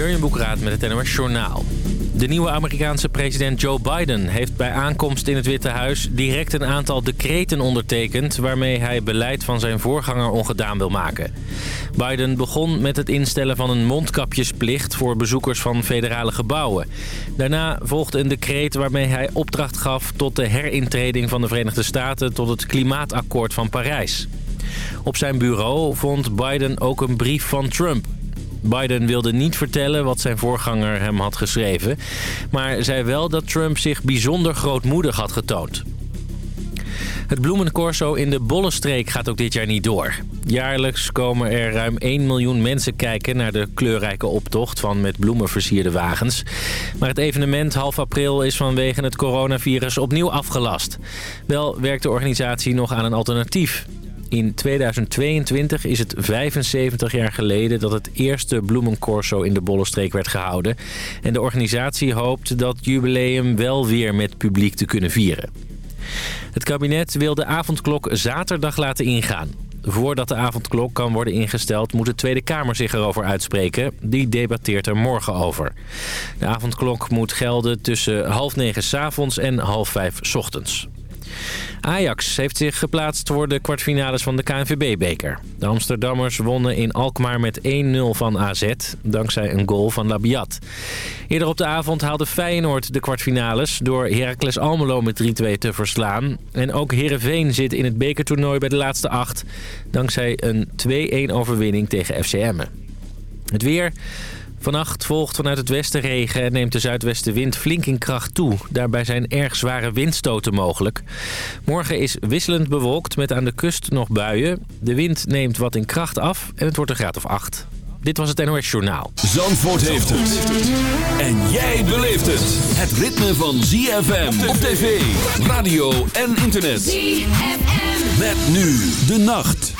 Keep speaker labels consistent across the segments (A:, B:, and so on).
A: Jurjen met het NOS Journaal. De nieuwe Amerikaanse president Joe Biden heeft bij aankomst in het Witte Huis... direct een aantal decreten ondertekend... waarmee hij beleid van zijn voorganger ongedaan wil maken. Biden begon met het instellen van een mondkapjesplicht... voor bezoekers van federale gebouwen. Daarna volgde een decreet waarmee hij opdracht gaf... tot de herintreding van de Verenigde Staten... tot het klimaatakkoord van Parijs. Op zijn bureau vond Biden ook een brief van Trump... Biden wilde niet vertellen wat zijn voorganger hem had geschreven... maar zei wel dat Trump zich bijzonder grootmoedig had getoond. Het bloemencorso in de Bollenstreek gaat ook dit jaar niet door. Jaarlijks komen er ruim 1 miljoen mensen kijken naar de kleurrijke optocht van met bloemen versierde wagens. Maar het evenement half april is vanwege het coronavirus opnieuw afgelast. Wel werkt de organisatie nog aan een alternatief. In 2022 is het 75 jaar geleden dat het eerste bloemencorso in de Bollenstreek werd gehouden. En de organisatie hoopt dat jubileum wel weer met publiek te kunnen vieren. Het kabinet wil de avondklok zaterdag laten ingaan. Voordat de avondklok kan worden ingesteld moet de Tweede Kamer zich erover uitspreken. Die debatteert er morgen over. De avondklok moet gelden tussen half negen s avonds en half vijf s ochtends. Ajax heeft zich geplaatst voor de kwartfinales van de KNVB-beker. De Amsterdammers wonnen in Alkmaar met 1-0 van AZ, dankzij een goal van Labiat. Eerder op de avond haalde Feyenoord de kwartfinales... door Heracles Almelo met 3-2 te verslaan. En ook Heerenveen zit in het bekertoernooi bij de laatste acht... dankzij een 2-1 overwinning tegen FCM. Het weer... Vannacht volgt vanuit het westen regen en neemt de zuidwestenwind flink in kracht toe. Daarbij zijn erg zware windstoten mogelijk. Morgen is wisselend bewolkt met aan de kust nog buien. De wind neemt wat in kracht af en het wordt een graad of 8. Dit was het NOS Journaal.
B: Zandvoort heeft het. En jij beleeft het. Het ritme van ZFM op tv, radio en internet. ZFM. Met nu de nacht.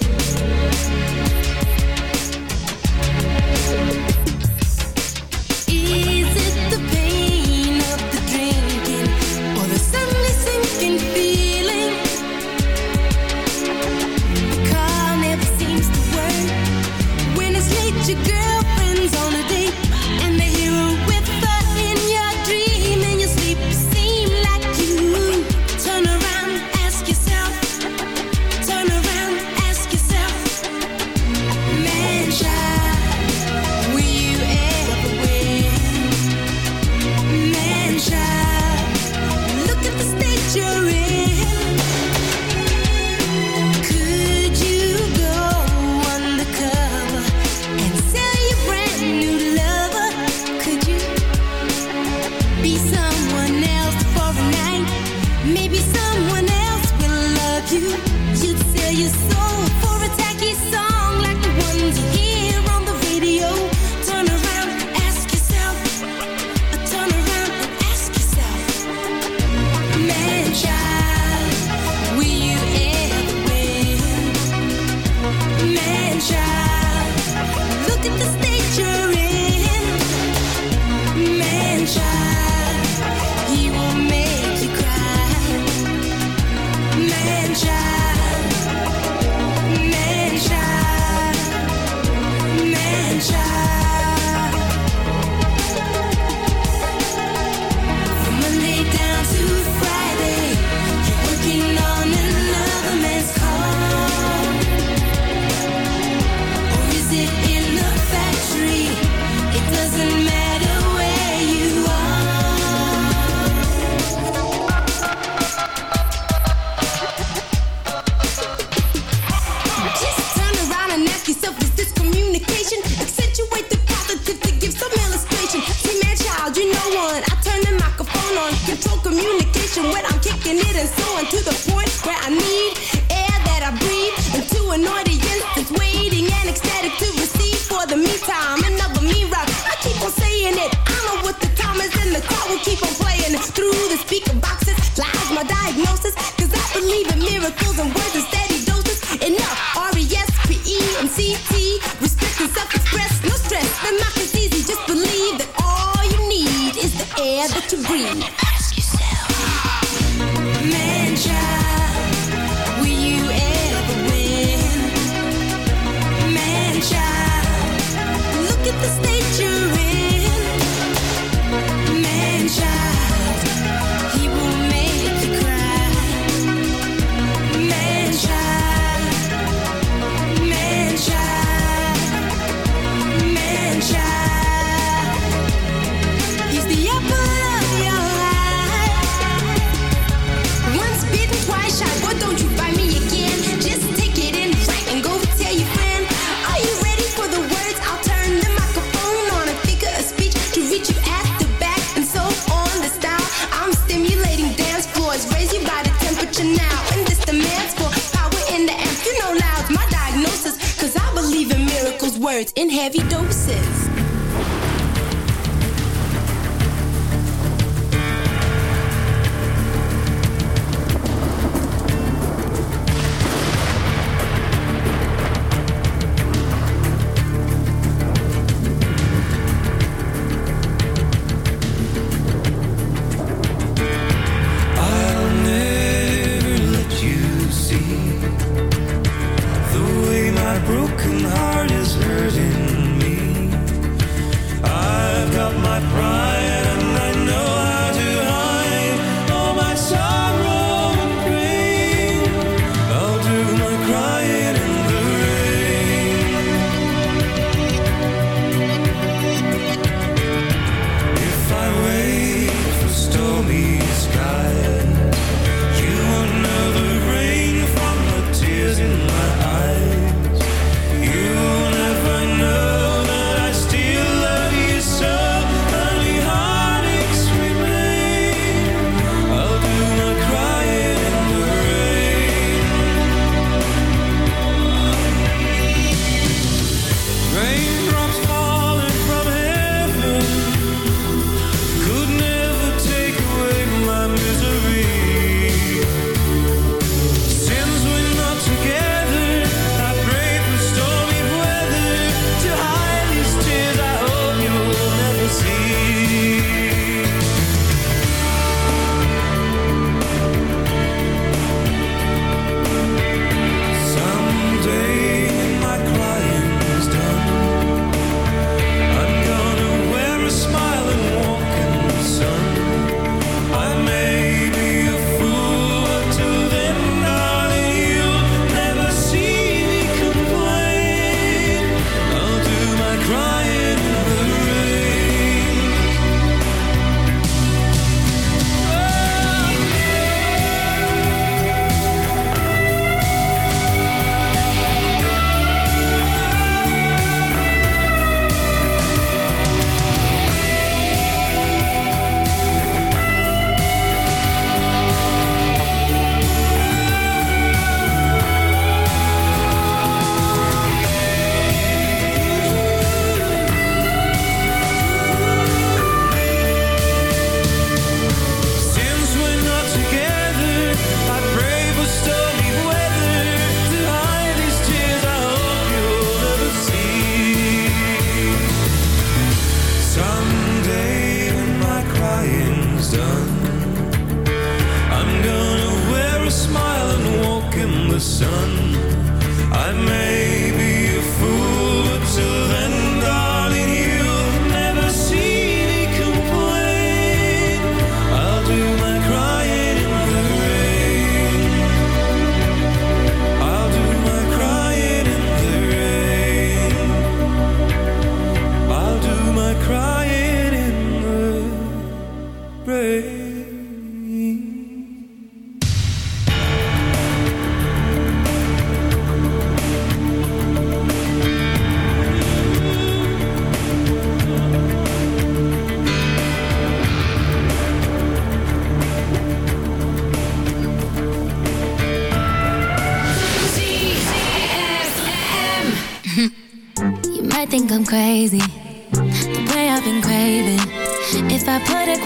C: heavy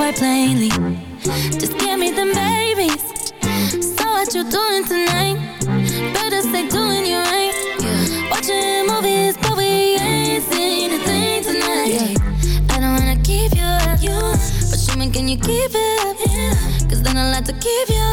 D: quite plainly. Just give me them babies So what you doing tonight? Better stay doing you right. Watching movies but we ain't seen a thing tonight. I don't wanna keep you up. But show me can you keep it up? Cause then I'll have to keep you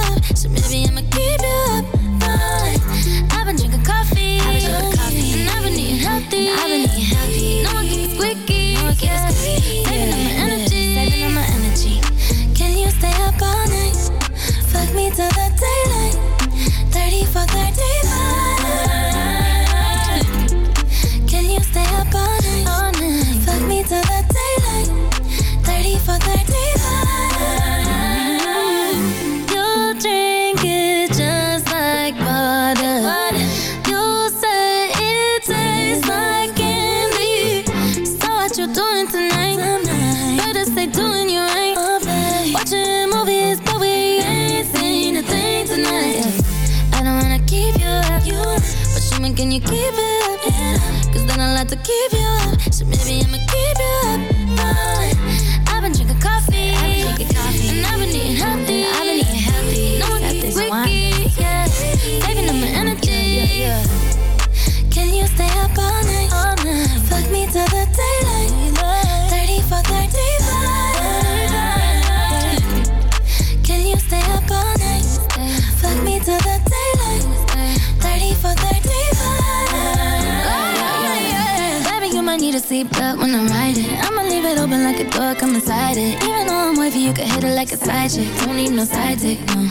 D: hide. Even though I'm with you, you can hit it like a side chick. Don't need no side dick, no.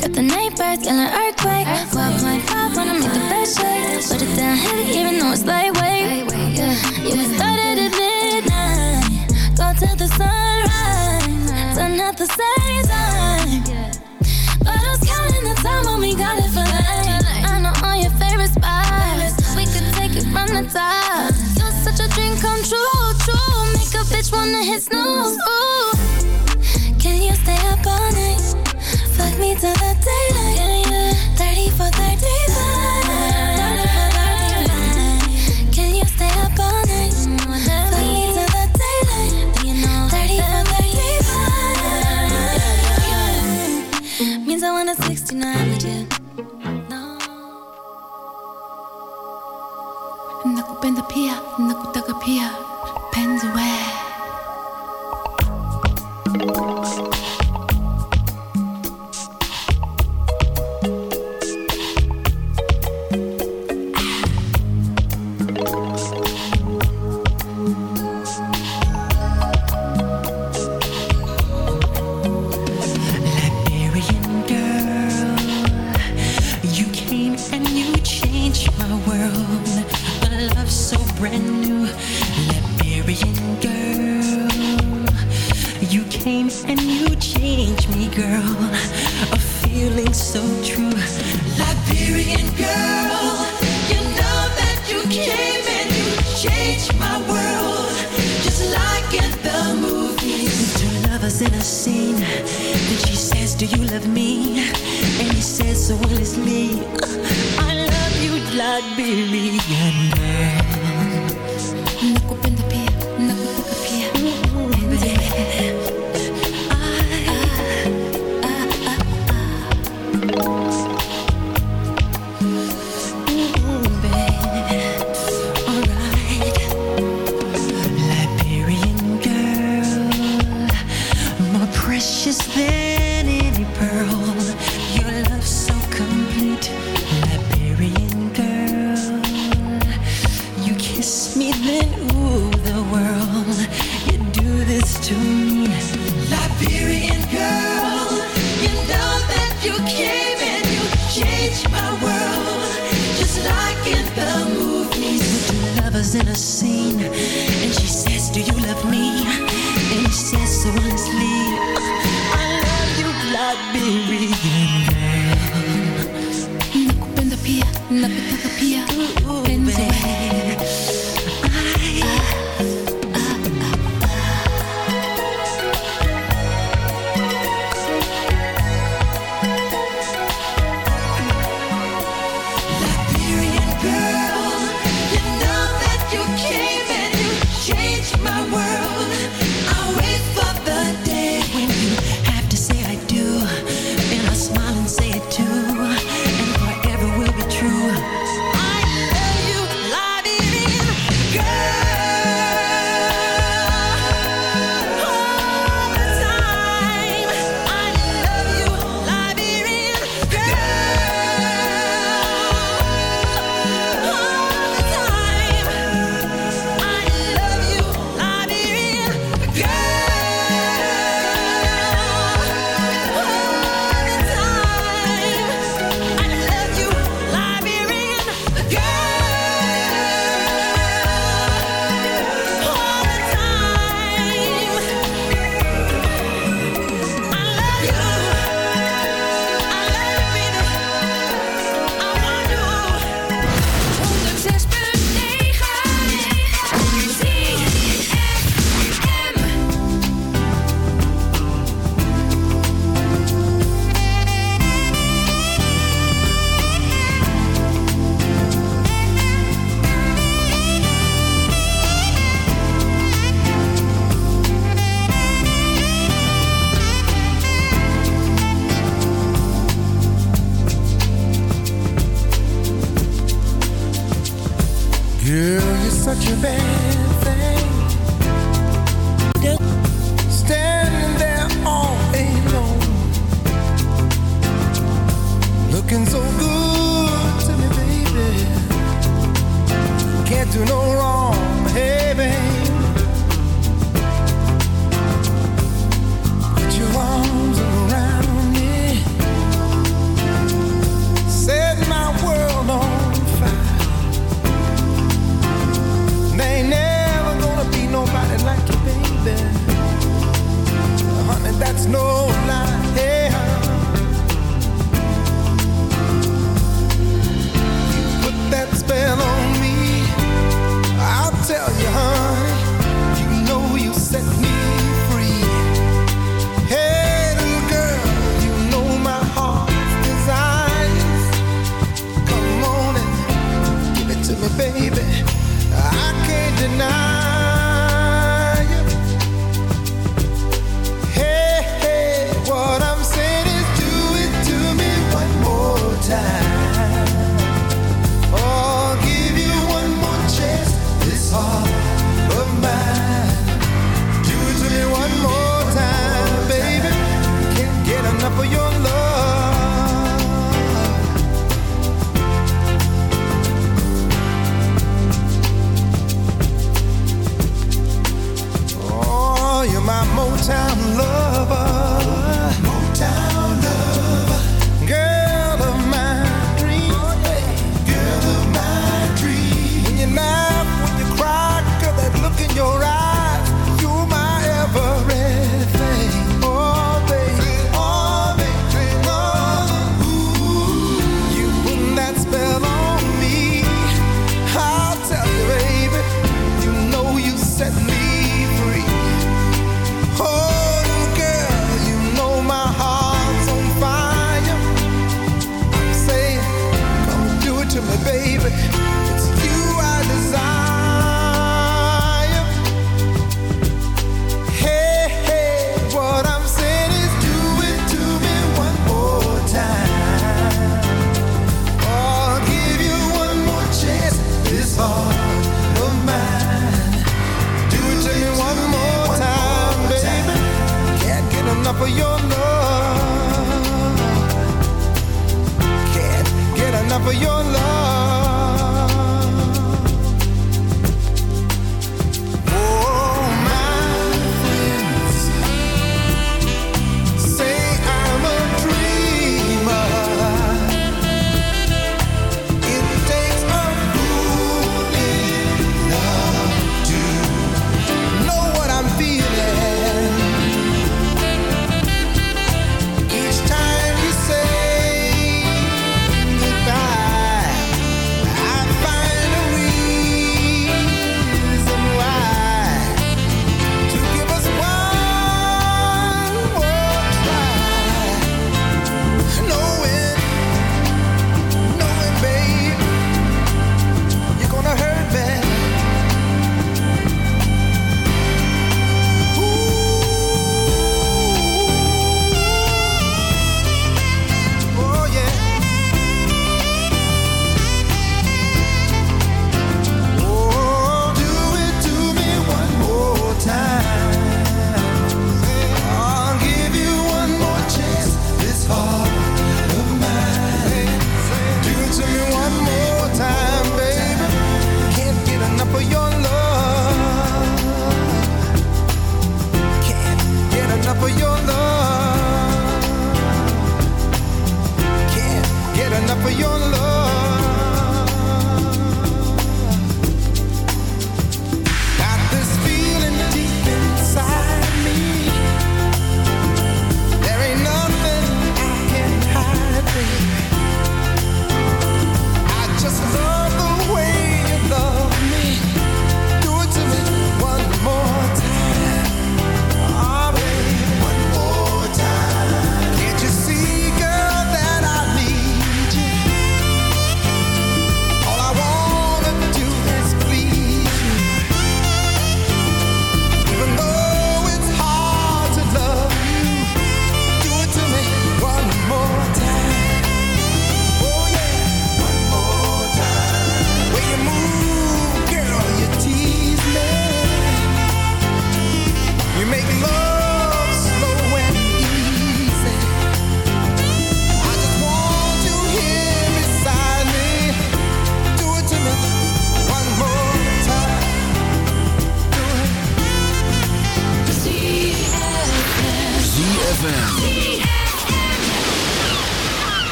D: Got the night birds, killing earthquake. 12.5 when I make the best shake. Put it down heavy, even though it's lightweight. Yeah, we started at midnight. Go till the sunrise. Done at the same time. But I was counting the time when we got it for life. I know all your favorite spots. We could take it from the top. You're such a dream come true, true bitch wanna hit snooze. Can you stay up all night? Fuck me till the daylight. Thirty for thirty-five. Can you stay up all night? Fuck me till the daylight. Thirty for thirty-five. Means I want a sixty-nine with you.
E: Nakupenda pia pia
F: of me. And he said, so will it's me? I love you
G: like Billy and Mary Get your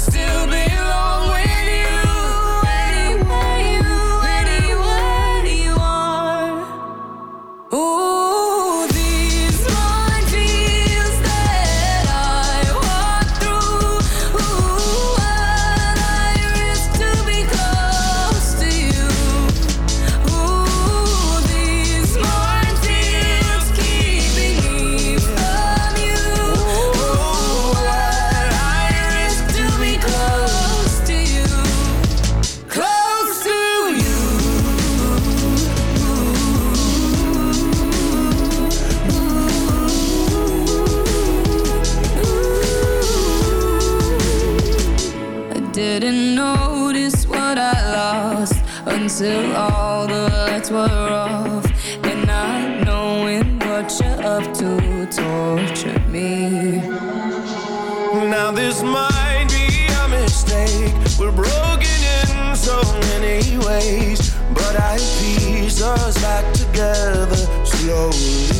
H: still be
I: us back together slowly.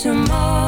D: some more.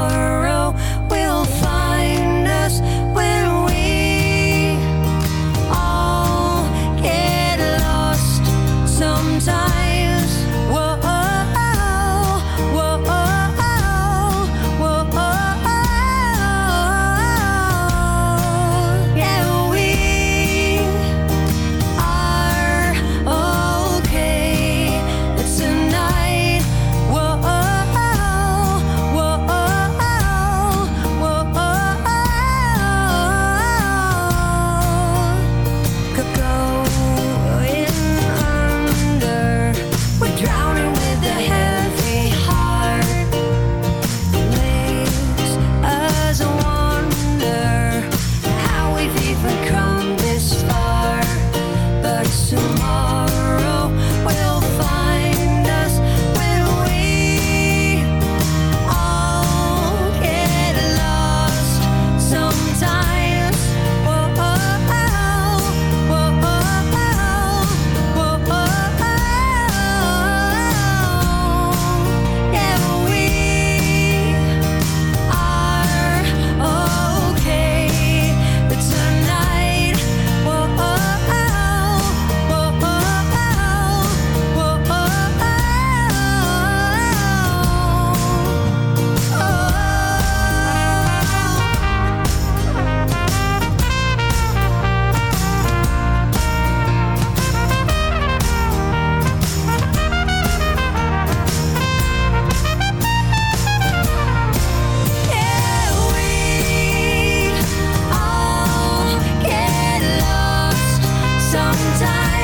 D: sometimes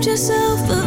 J: blijft jezelf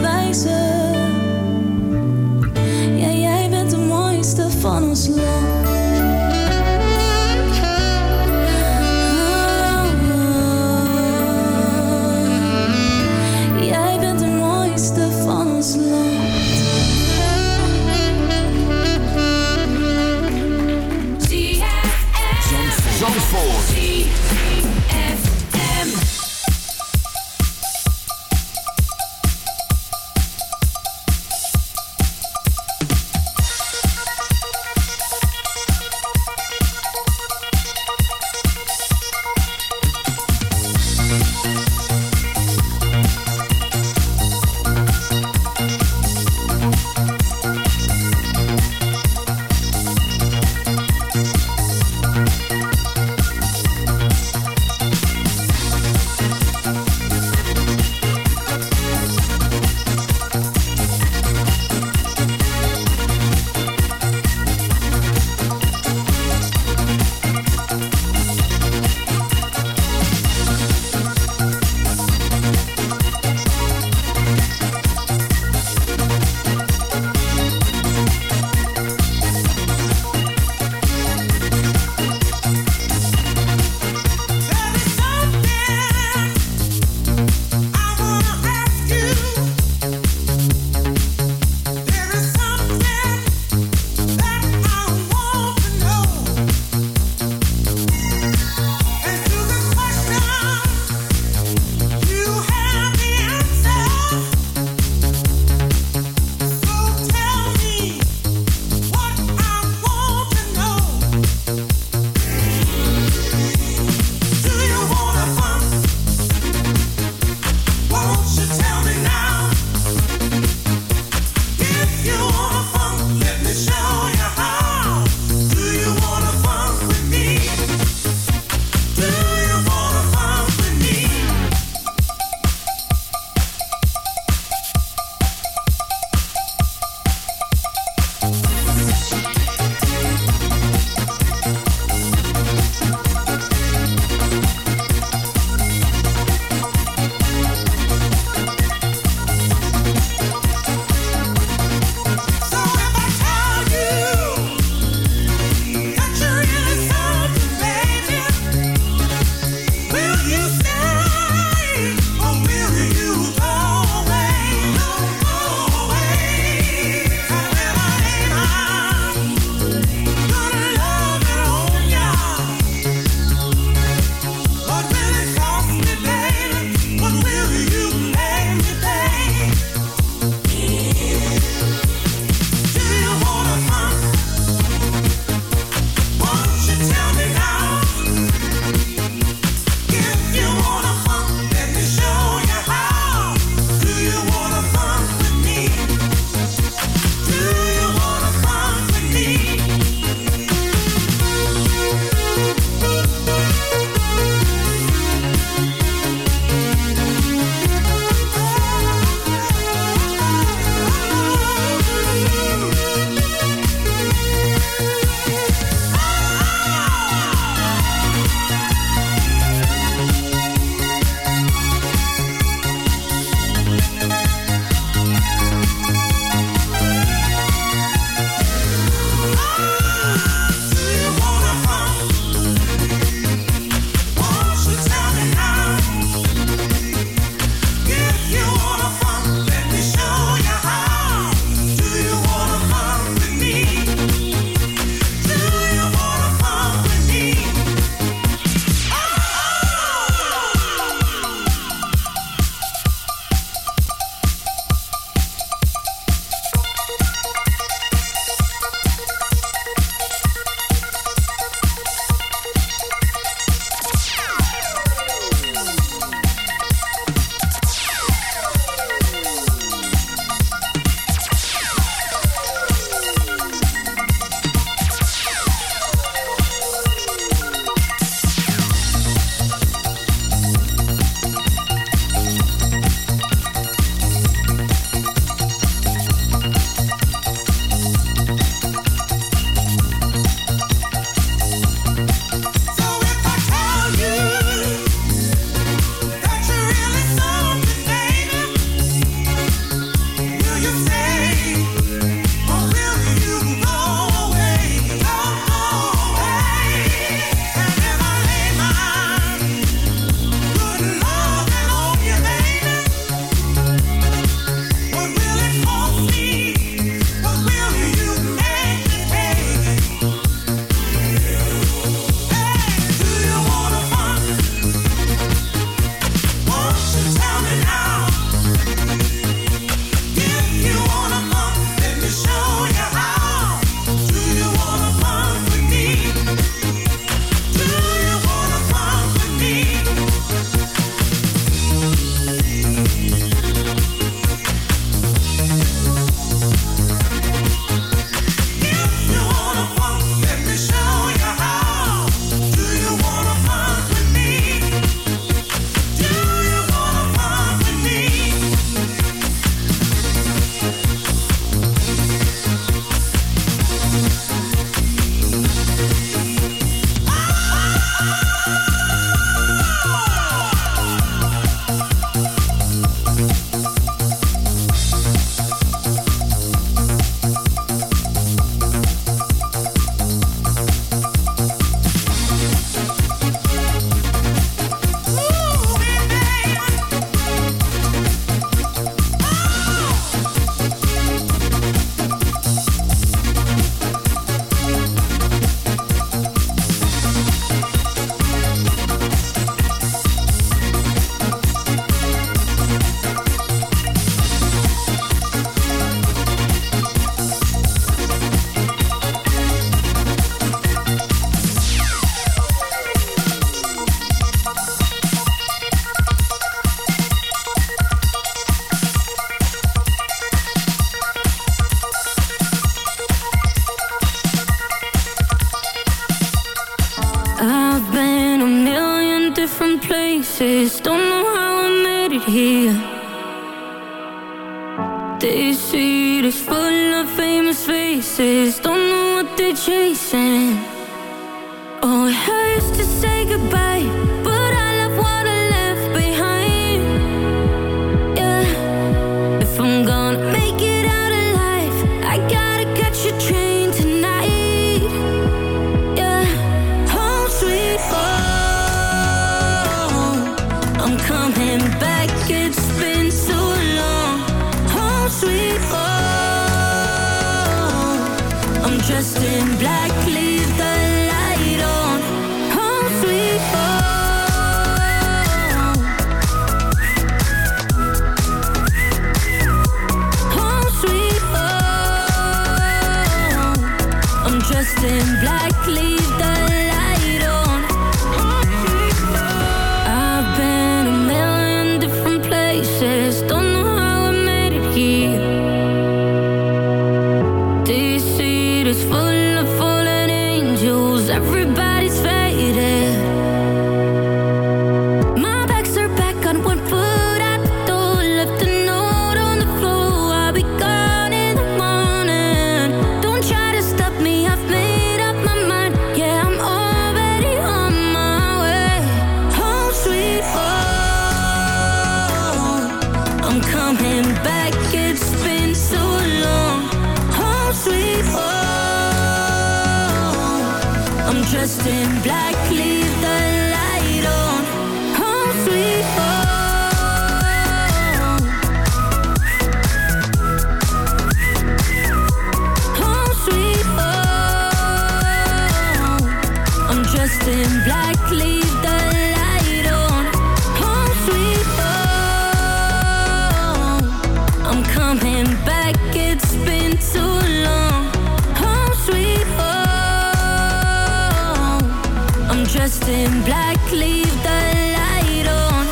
F: dressed in black, leave the light on.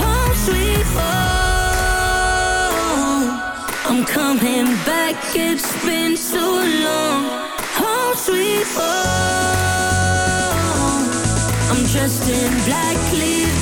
F: Home sweet home. I'm coming back, it's been so long. Home sweet home. I'm dressed in black, leave